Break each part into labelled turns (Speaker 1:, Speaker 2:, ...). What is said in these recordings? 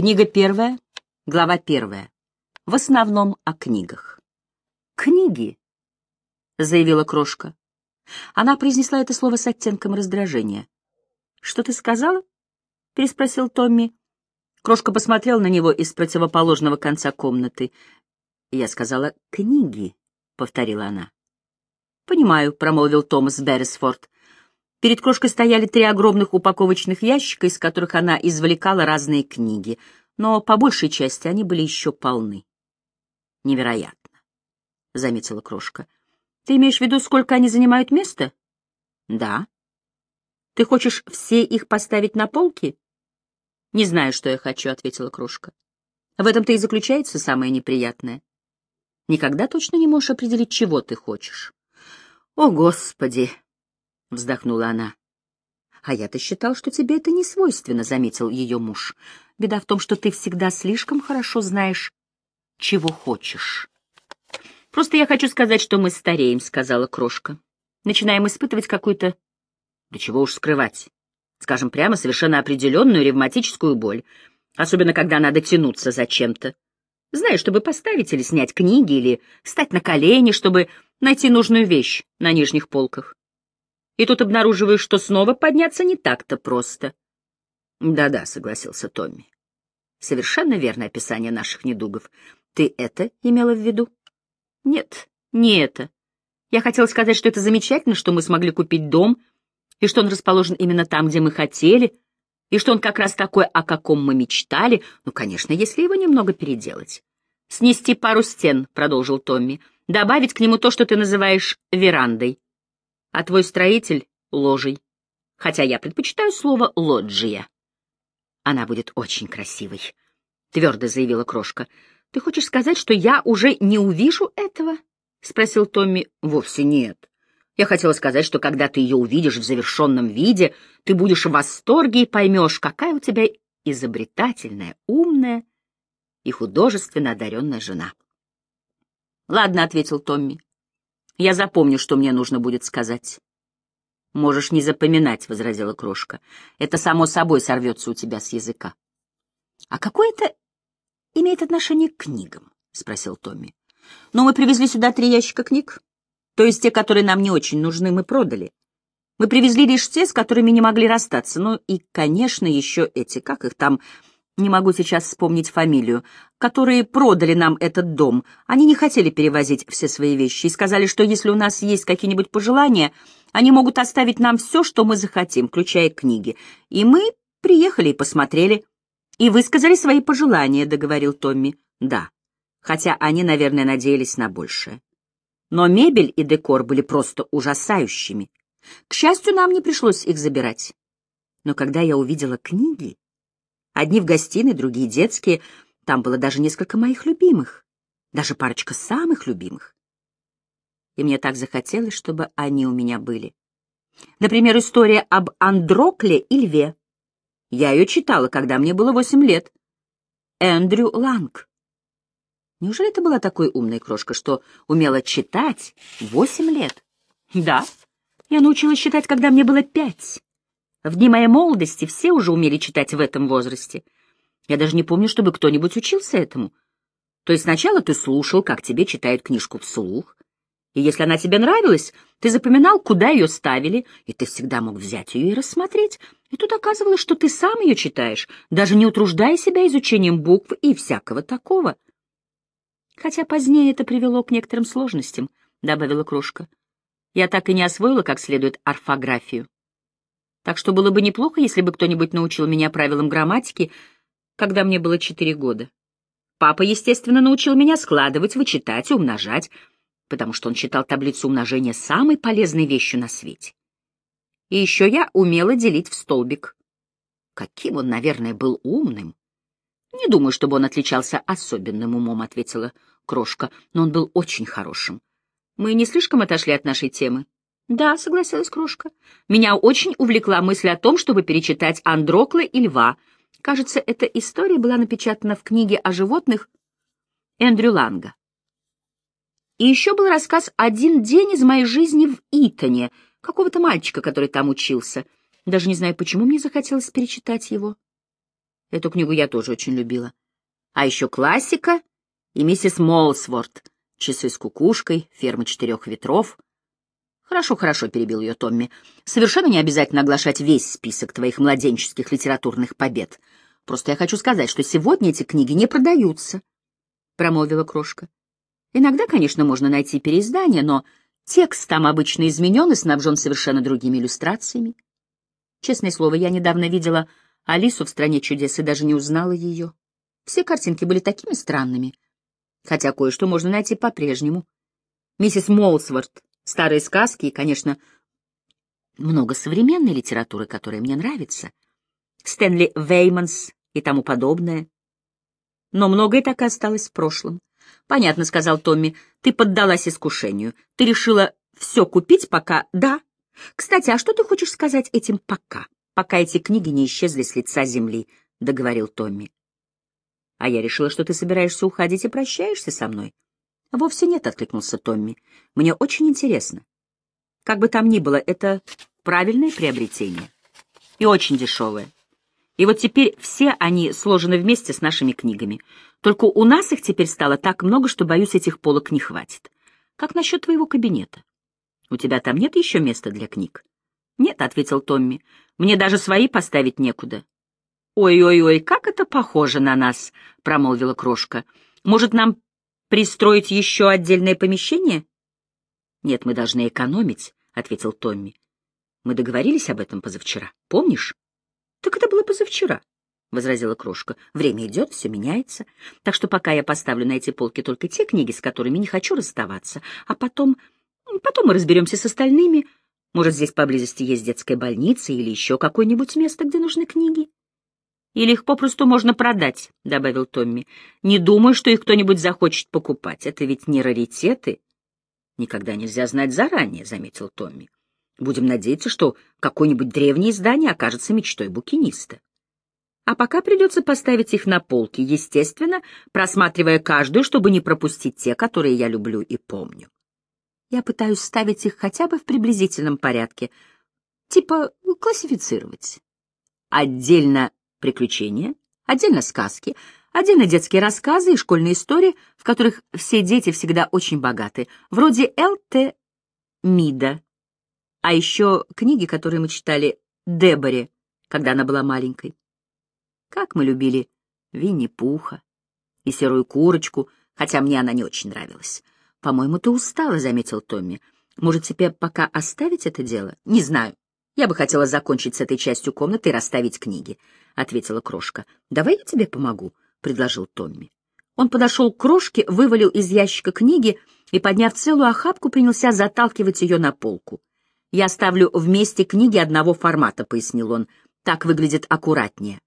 Speaker 1: Книга первая, глава первая. В основном о книгах. «Книги», — заявила крошка. Она произнесла это слово с оттенком раздражения. «Что ты сказала?» — переспросил Томми. Крошка посмотрел на него из противоположного конца комнаты. «Я сказала «книги», — повторила она. «Понимаю», — промолвил Томас Беррисфорд. Перед крошкой стояли три огромных упаковочных ящика, из которых она извлекала разные книги, но по большей части они были еще полны. «Невероятно», — заметила крошка. «Ты имеешь в виду, сколько они занимают места?» «Да». «Ты хочешь все их поставить на полки?» «Не знаю, что я хочу», — ответила крошка. «В этом-то и заключается самое неприятное. Никогда точно не можешь определить, чего ты хочешь». «О, Господи!» — вздохнула она. «А я-то считал, что тебе это не свойственно», — заметил ее муж. «Беда в том, что ты всегда слишком хорошо знаешь, чего хочешь». «Просто я хочу сказать, что мы стареем», — сказала крошка. «Начинаем испытывать какую-то...» «Да чего уж скрывать. Скажем прямо, совершенно определенную ревматическую боль, особенно когда надо тянуться за чем-то. Знаешь, чтобы поставить или снять книги, или встать на колени, чтобы найти нужную вещь на нижних полках и тут обнаруживаешь, что снова подняться не так-то просто. Да-да, согласился Томми. Совершенно верное описание наших недугов. Ты это имела в виду? Нет, не это. Я хотела сказать, что это замечательно, что мы смогли купить дом, и что он расположен именно там, где мы хотели, и что он как раз такой, о каком мы мечтали, ну, конечно, если его немного переделать. «Снести пару стен», — продолжил Томми, — «добавить к нему то, что ты называешь верандой а твой строитель — ложей. Хотя я предпочитаю слово «лоджия». Она будет очень красивой, — твердо заявила крошка. — Ты хочешь сказать, что я уже не увижу этого? — спросил Томми. — Вовсе нет. Я хотела сказать, что когда ты ее увидишь в завершенном виде, ты будешь в восторге и поймешь, какая у тебя изобретательная, умная и художественно одаренная жена. — Ладно, — ответил Томми. Я запомню, что мне нужно будет сказать. Можешь не запоминать, — возразила крошка. Это само собой сорвется у тебя с языка. А какое это имеет отношение к книгам? — спросил Томми. Но мы привезли сюда три ящика книг. То есть те, которые нам не очень нужны, мы продали. Мы привезли лишь те, с которыми не могли расстаться. Ну и, конечно, еще эти, как их там, не могу сейчас вспомнить фамилию, которые продали нам этот дом. Они не хотели перевозить все свои вещи и сказали, что если у нас есть какие-нибудь пожелания, они могут оставить нам все, что мы захотим, включая книги. И мы приехали и посмотрели. И высказали свои пожелания, — договорил Томми. Да, хотя они, наверное, надеялись на большее. Но мебель и декор были просто ужасающими. К счастью, нам не пришлось их забирать. Но когда я увидела книги, Одни в гостиной, другие детские. Там было даже несколько моих любимых, даже парочка самых любимых. И мне так захотелось, чтобы они у меня были. Например, история об Андрокле и льве. Я ее читала, когда мне было восемь лет. Эндрю Ланг. Неужели ты была такой умной, крошка, что умела читать восемь лет? Да, я научилась читать, когда мне было пять. В дни моей молодости все уже умели читать в этом возрасте. Я даже не помню, чтобы кто-нибудь учился этому. То есть сначала ты слушал, как тебе читают книжку вслух, и если она тебе нравилась, ты запоминал, куда ее ставили, и ты всегда мог взять ее и рассмотреть. И тут оказывалось, что ты сам ее читаешь, даже не утруждая себя изучением букв и всякого такого. Хотя позднее это привело к некоторым сложностям, — добавила Крошка. Я так и не освоила как следует орфографию. Так что было бы неплохо, если бы кто-нибудь научил меня правилам грамматики, когда мне было четыре года. Папа, естественно, научил меня складывать, вычитать и умножать, потому что он считал таблицу умножения самой полезной вещью на свете. И еще я умела делить в столбик. Каким он, наверное, был умным. Не думаю, чтобы он отличался особенным умом, — ответила Крошка, — но он был очень хорошим. Мы не слишком отошли от нашей темы. Да, согласилась Крошка. Меня очень увлекла мысль о том, чтобы перечитать Андрокла и Льва. Кажется, эта история была напечатана в книге о животных Эндрю Ланга. И еще был рассказ «Один день из моей жизни в Итоне», какого-то мальчика, который там учился. Даже не знаю, почему мне захотелось перечитать его. Эту книгу я тоже очень любила. А еще классика и миссис Молсворт, часы с кукушкой, ферма четырех ветров. Хорошо, хорошо, перебил ее Томми. Совершенно не обязательно оглашать весь список твоих младенческих литературных побед. Просто я хочу сказать, что сегодня эти книги не продаются, промолвила крошка. Иногда, конечно, можно найти переиздание, но текст там обычно изменен и снабжен совершенно другими иллюстрациями. Честное слово, я недавно видела Алису в «Стране чудес» и даже не узнала ее. Все картинки были такими странными, хотя кое-что можно найти по-прежнему. Миссис Молсворт, старые сказки и, конечно, много современной литературы, которая мне нравится. Стэнли Вейманс и тому подобное. Но многое так и осталось в прошлом. «Понятно», — сказал Томми, — «ты поддалась искушению. Ты решила все купить, пока...» «Да. Кстати, а что ты хочешь сказать этим «пока»?» «Пока эти книги не исчезли с лица земли», — договорил Томми. «А я решила, что ты собираешься уходить и прощаешься со мной». «Вовсе нет», — откликнулся Томми. «Мне очень интересно. Как бы там ни было, это правильное приобретение. И очень дешевое. И вот теперь все они сложены вместе с нашими книгами. Только у нас их теперь стало так много, что, боюсь, этих полок не хватит. Как насчет твоего кабинета? У тебя там нет еще места для книг? Нет, — ответил Томми. Мне даже свои поставить некуда. Ой-ой-ой, как это похоже на нас, — промолвила крошка. Может, нам пристроить еще отдельное помещение? Нет, мы должны экономить, — ответил Томми. Мы договорились об этом позавчера, помнишь? Так это было позавчера, — возразила крошка. Время идет, все меняется. Так что пока я поставлю на эти полки только те книги, с которыми не хочу расставаться, а потом... Потом мы разберемся с остальными. Может, здесь поблизости есть детская больница или еще какое-нибудь место, где нужны книги? Или их попросту можно продать, — добавил Томми. Не думаю, что их кто-нибудь захочет покупать. Это ведь не раритеты. Никогда нельзя знать заранее, — заметил Томми. Будем надеяться, что какое-нибудь древнее издание окажется мечтой букиниста. А пока придется поставить их на полки, естественно, просматривая каждую, чтобы не пропустить те, которые я люблю и помню. Я пытаюсь ставить их хотя бы в приблизительном порядке, типа классифицировать. Отдельно приключения, отдельно сказки, отдельно детские рассказы и школьные истории, в которых все дети всегда очень богаты, вроде Л.Т. Мида, а еще книги, которые мы читали Деборе, когда она была маленькой. Как мы любили Винни-Пуха и Серую Курочку, хотя мне она не очень нравилась. «По-моему, ты устала», — заметил Томми. «Может, тебе пока оставить это дело?» «Не знаю. Я бы хотела закончить с этой частью комнаты и расставить книги», — ответила Крошка. «Давай я тебе помогу», — предложил Томми. Он подошел к Крошке, вывалил из ящика книги и, подняв целую охапку, принялся заталкивать ее на полку. «Я ставлю вместе книги одного формата», — пояснил он. «Так выглядит аккуратнее».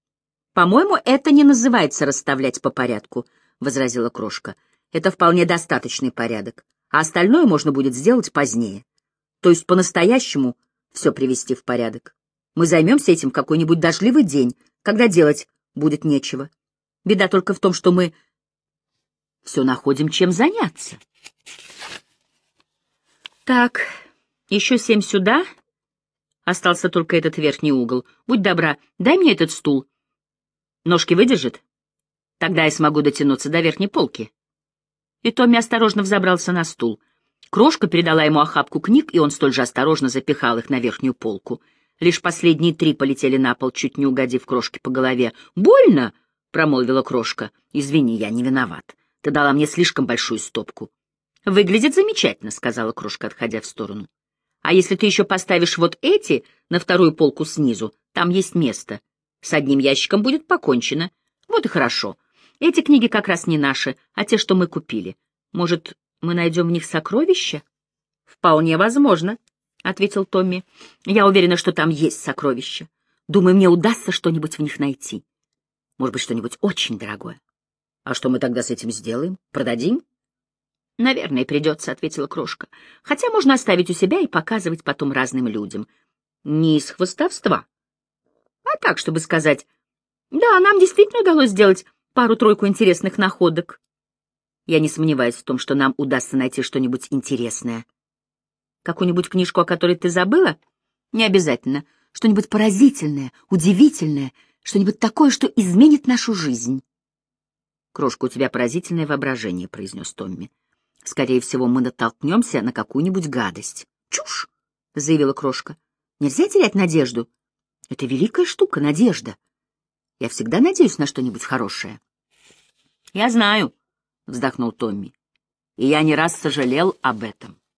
Speaker 1: «По-моему, это не называется расставлять по порядку», — возразила Крошка. «Это вполне достаточный порядок, а остальное можно будет сделать позднее. То есть по-настоящему все привести в порядок. Мы займемся этим в какой-нибудь дождливый день, когда делать будет нечего. Беда только в том, что мы все находим чем заняться». «Так, еще семь сюда. Остался только этот верхний угол. Будь добра, дай мне этот стул. Ножки выдержит? Тогда я смогу дотянуться до верхней полки. И Томми осторожно взобрался на стул. Крошка передала ему охапку книг, и он столь же осторожно запихал их на верхнюю полку. Лишь последние три полетели на пол, чуть не угодив Крошке по голове. «Больно?» — промолвила Крошка. «Извини, я не виноват. Ты дала мне слишком большую стопку». «Выглядит замечательно», — сказала Крошка, отходя в сторону. А если ты еще поставишь вот эти на вторую полку снизу, там есть место. С одним ящиком будет покончено. Вот и хорошо. Эти книги как раз не наши, а те, что мы купили. Может, мы найдем в них сокровища? Вполне возможно, — ответил Томми. Я уверена, что там есть сокровища. Думаю, мне удастся что-нибудь в них найти. Может быть, что-нибудь очень дорогое. А что мы тогда с этим сделаем? Продадим? «Наверное, придется», — ответила Крошка. «Хотя можно оставить у себя и показывать потом разным людям. Не из хвостовства, а так, чтобы сказать, да, нам действительно удалось сделать пару-тройку интересных находок. Я не сомневаюсь в том, что нам удастся найти что-нибудь интересное. Какую-нибудь книжку, о которой ты забыла? Не обязательно. Что-нибудь поразительное, удивительное, Что-нибудь такое, что изменит нашу жизнь. «Крошка, у тебя поразительное воображение», — произнес Томми. «Скорее всего, мы натолкнемся на какую-нибудь гадость». «Чушь!» — заявила Крошка. «Нельзя терять надежду. Это великая штука — надежда. Я всегда надеюсь на что-нибудь хорошее». «Я знаю», — вздохнул Томми. «И я не раз сожалел об этом».